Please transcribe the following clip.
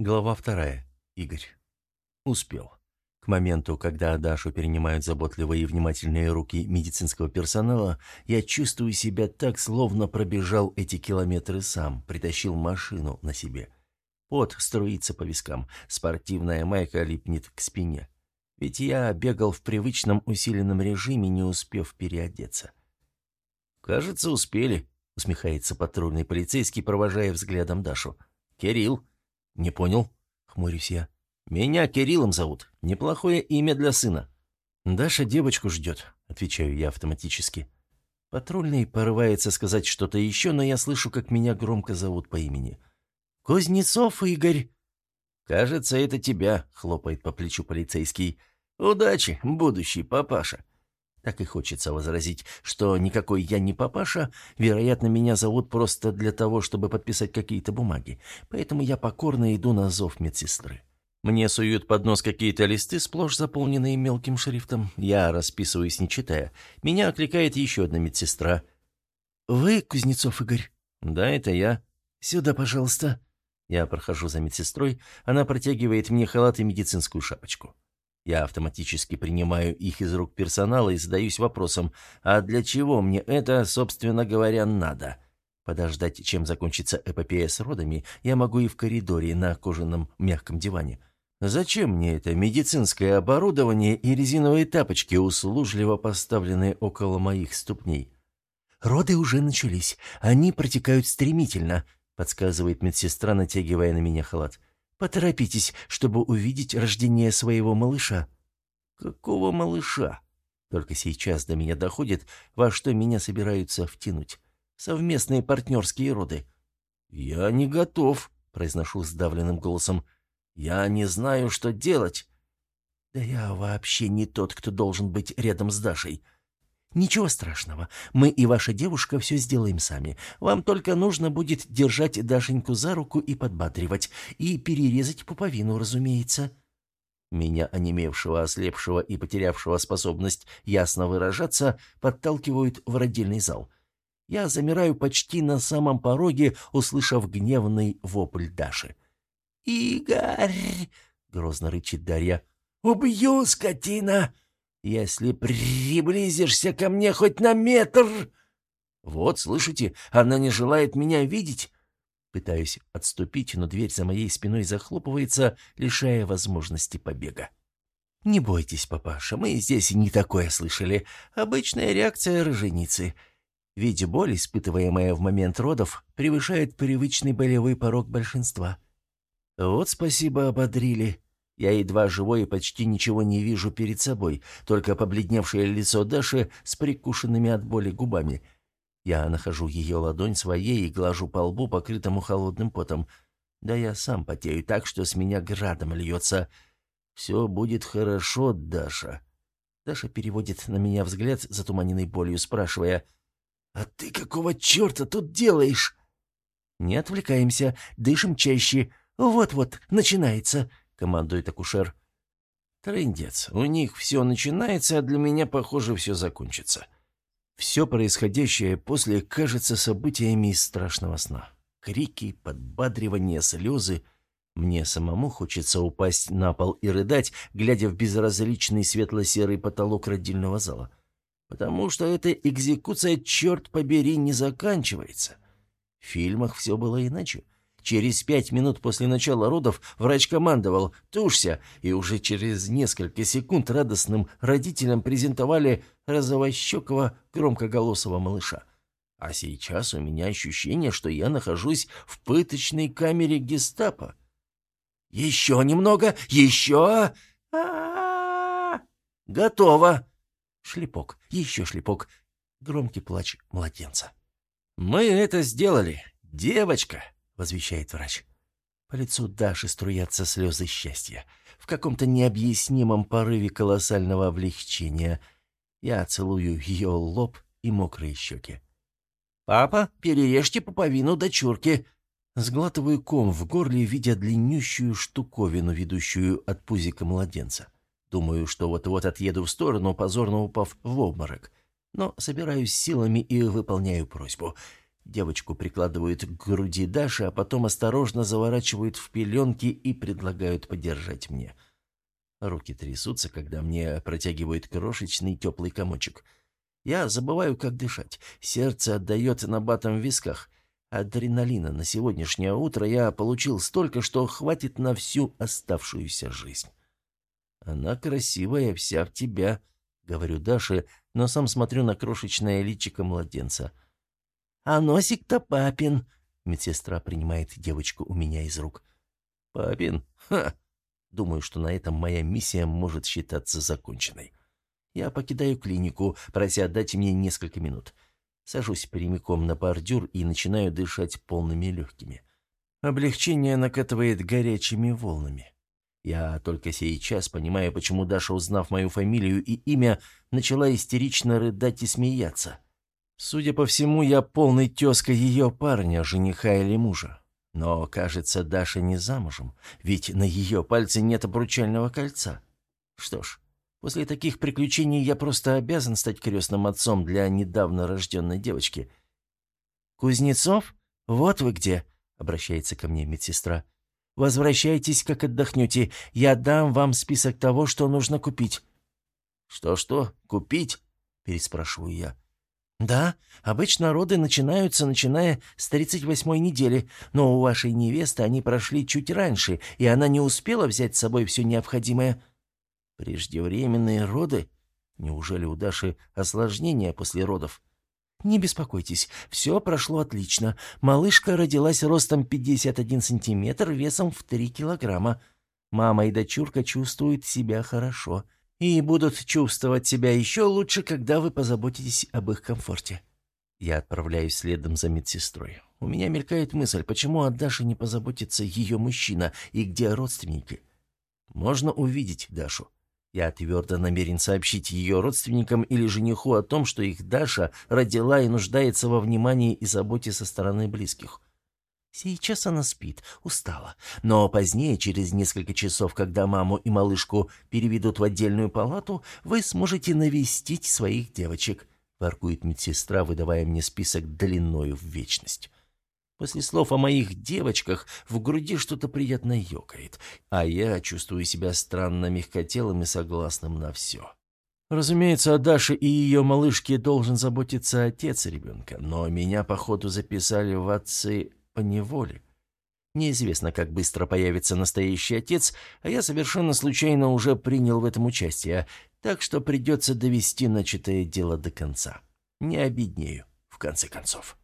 Глава вторая. Игорь. Успел. К моменту, когда Дашу перенимают заботливые и внимательные руки медицинского персонала, я чувствую себя так, словно пробежал эти километры сам, притащил машину на себе. Пот струится по вискам, спортивная майка липнет к спине. Ведь я бегал в привычном усиленном режиме, не успев переодеться. «Кажется, успели», — усмехается патрульный полицейский, провожая взглядом Дашу. «Кирилл». «Не понял?» — хмурюсь я. «Меня Кириллом зовут. Неплохое имя для сына». «Даша девочку ждет», — отвечаю я автоматически. Патрульный порывается сказать что-то еще, но я слышу, как меня громко зовут по имени. «Кузнецов Игорь!» «Кажется, это тебя», — хлопает по плечу полицейский. «Удачи, будущий папаша!» Так и хочется возразить, что никакой я не папаша, вероятно, меня зовут просто для того, чтобы подписать какие-то бумаги, поэтому я покорно иду на зов медсестры. Мне суют под нос какие-то листы, сплошь заполненные мелким шрифтом. Я расписываюсь, не читая. Меня окликает еще одна медсестра. «Вы Кузнецов Игорь?» «Да, это я». «Сюда, пожалуйста». Я прохожу за медсестрой, она протягивает мне халат и медицинскую шапочку. Я автоматически принимаю их из рук персонала и задаюсь вопросом, а для чего мне это, собственно говоря, надо? Подождать, чем закончится эпопея с родами, я могу и в коридоре на кожаном мягком диване. Зачем мне это медицинское оборудование и резиновые тапочки, услужливо поставленные около моих ступней? «Роды уже начались. Они протекают стремительно», — подсказывает медсестра, натягивая на меня халат. Поторопитесь, чтобы увидеть рождение своего малыша». «Какого малыша?» Только сейчас до меня доходит, во что меня собираются втянуть. Совместные партнерские роды. «Я не готов», — произношу сдавленным голосом. «Я не знаю, что делать». «Да я вообще не тот, кто должен быть рядом с Дашей», «Ничего страшного. Мы и ваша девушка все сделаем сами. Вам только нужно будет держать Дашеньку за руку и подбадривать. И перерезать пуповину, разумеется». Меня, онемевшего, ослепшего и потерявшего способность ясно выражаться, подталкивают в родильный зал. Я замираю почти на самом пороге, услышав гневный вопль Даши. «Игорь!» — грозно рычит Дарья. «Убью, скотина!» Если приблизишься ко мне хоть на метр...» «Вот, слышите, она не желает меня видеть». Пытаюсь отступить, но дверь за моей спиной захлопывается, лишая возможности побега. «Не бойтесь, папаша, мы здесь не такое слышали. Обычная реакция роженицы. Ведь боль, испытываемая в момент родов, превышает привычный болевой порог большинства. Вот спасибо ободрили. Я едва живой и почти ничего не вижу перед собой, только побледневшее лицо Даши с прикушенными от боли губами. Я нахожу ее ладонь своей и глажу по лбу, покрытому холодным потом. Да я сам потею так, что с меня градом льется. «Все будет хорошо, Даша». Даша переводит на меня взгляд, затуманенный болью, спрашивая, «А ты какого черта тут делаешь?» «Не отвлекаемся, дышим чаще. Вот-вот, начинается», командует акушер. Трындец, у них все начинается, а для меня, похоже, все закончится. Все происходящее после кажется событиями из страшного сна. Крики, подбадривания, слезы. Мне самому хочется упасть на пол и рыдать, глядя в безразличный светло-серый потолок родильного зала. Потому что эта экзекуция, черт побери, не заканчивается. В фильмах все было иначе. Через пять минут после начала родов врач командовал «тушься», и уже через несколько секунд радостным родителям презентовали розовощекого громкоголосого малыша. А сейчас у меня ощущение, что я нахожусь в пыточной камере гестапо. «Еще немного! Еще! Готово!» Шлепок, еще шлепок. Громкий плач младенца. «Мы это сделали, девочка!» Возвещает врач. По лицу Даши струятся слезы счастья. В каком-то необъяснимом порыве колоссального облегчения. Я целую ее лоб и мокрые щеки. «Папа, перережьте пуповину дочурки!» Сглатываю ком в горле, видя длиннющую штуковину, ведущую от пузика младенца. Думаю, что вот-вот отъеду в сторону, позорно упав в обморок. Но собираюсь силами и выполняю просьбу. Девочку прикладывают к груди Даши, а потом осторожно заворачивают в пеленки и предлагают подержать мне. Руки трясутся, когда мне протягивают крошечный теплый комочек. Я забываю, как дышать. Сердце отдает на батом висках. Адреналина на сегодняшнее утро я получил столько, что хватит на всю оставшуюся жизнь. «Она красивая, вся в тебя», — говорю Даше, но сам смотрю на крошечное личико младенца. «А носик-то папин», — медсестра принимает девочку у меня из рук. «Папин? Ха!» Думаю, что на этом моя миссия может считаться законченной. Я покидаю клинику, прося дать мне несколько минут. Сажусь прямиком на бордюр и начинаю дышать полными легкими. Облегчение накатывает горячими волнами. Я только сейчас понимаю, почему Даша, узнав мою фамилию и имя, начала истерично рыдать и смеяться. Судя по всему, я полный тезка ее парня, жениха или мужа. Но, кажется, Даша не замужем, ведь на ее пальце нет обручального кольца. Что ж, после таких приключений я просто обязан стать крестным отцом для недавно рожденной девочки. «Кузнецов? Вот вы где!» — обращается ко мне медсестра. «Возвращайтесь, как отдохнете. Я дам вам список того, что нужно купить». «Что-что? Купить?» — переспрашиваю я. «Да, обычно роды начинаются, начиная с 38-й недели, но у вашей невесты они прошли чуть раньше, и она не успела взять с собой все необходимое». «Преждевременные роды? Неужели у Даши осложнения после родов?» «Не беспокойтесь, все прошло отлично. Малышка родилась ростом 51 сантиметр, весом в 3 килограмма. Мама и дочурка чувствуют себя хорошо» и будут чувствовать себя еще лучше, когда вы позаботитесь об их комфорте. Я отправляюсь следом за медсестрой. У меня мелькает мысль, почему от Даши не позаботится ее мужчина и где родственники? Можно увидеть Дашу. Я твердо намерен сообщить ее родственникам или жениху о том, что их Даша родила и нуждается во внимании и заботе со стороны близких. Сейчас она спит, устала. Но позднее, через несколько часов, когда маму и малышку переведут в отдельную палату, вы сможете навестить своих девочек», — воркует медсестра, выдавая мне список длиною в вечность. После слов о моих девочках в груди что-то приятно ёкает, а я чувствую себя странно мягкотелым и согласным на все. Разумеется, о Даше и ее малышке должен заботиться отец ребенка, но меня, походу, записали в отцы по неволе. Неизвестно, как быстро появится настоящий отец, а я совершенно случайно уже принял в этом участие, так что придется довести начатое дело до конца. Не обеднею, в конце концов.